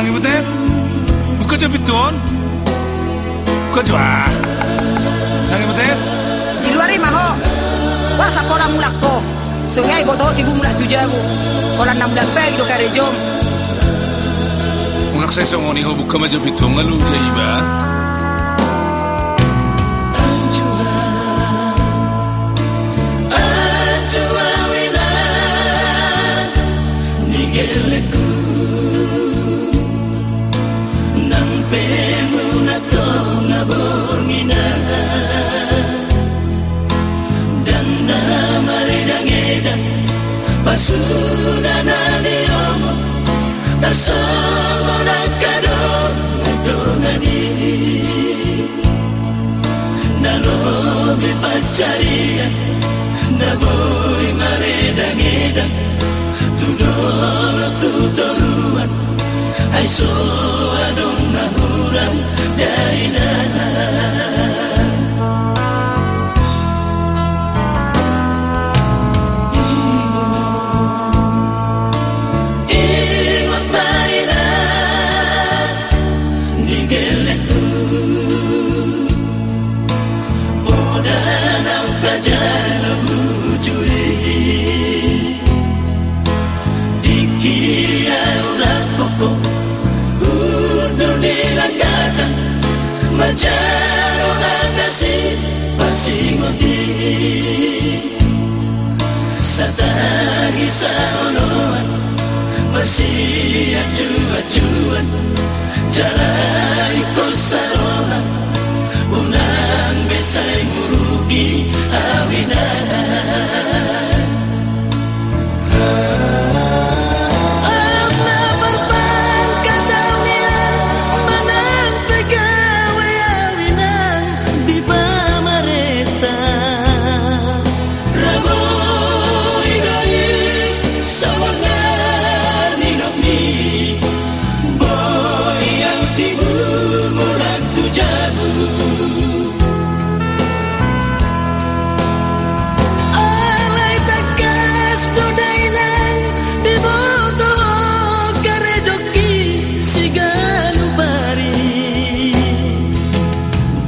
Nang imute? Buka jabituan? Buka jua. Nang imute? Di luar mah ho. Wah sa pola mulak ko. Sungai boto tibu mulak tujabu. Pola enam mulak pe do kare jom. Unak saya songoni ho buka majabituan ngalu jaiba. Pasudana ni omo Tasomo nakado Nadongani Nalobi pacaria Naboy maredang-edang Tudolo tutoruan Ay so adong nahurang Dainan Majaro agasi Pasingoti Sa tangi sa unuan masih acuan-acuan Jalai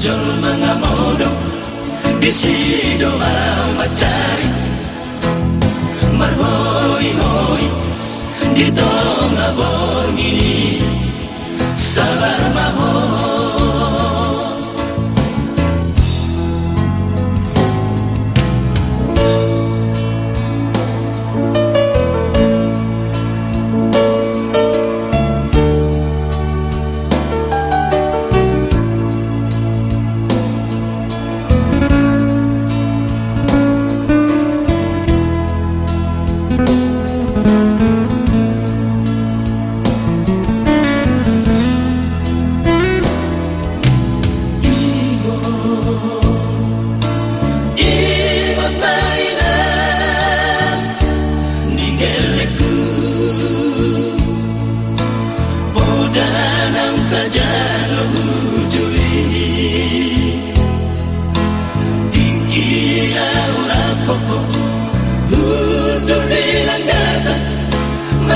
Jol mga modok Bisido mau macari Marhoi-hoi Dito nga borngini. Sabar maho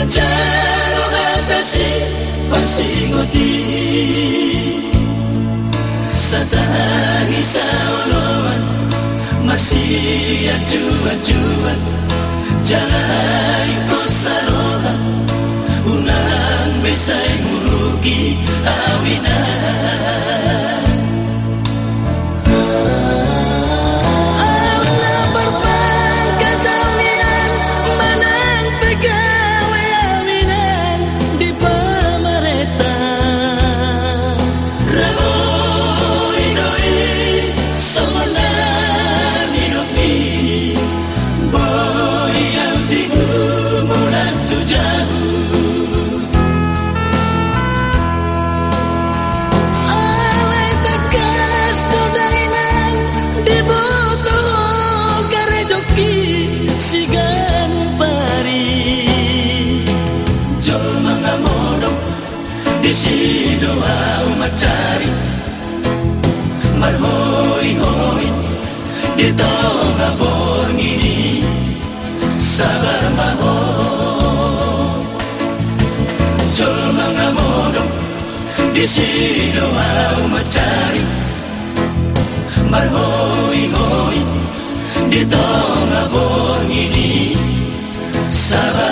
Macaro atasi Pasingoti Sa tangi sa uloan masih acuan-acuan Jalai cari Mar hoi hoi Di tao na bongini Sabar maho Jol mga modong Di sino au macari Mar hoi hoi Di tao na bongini Sabar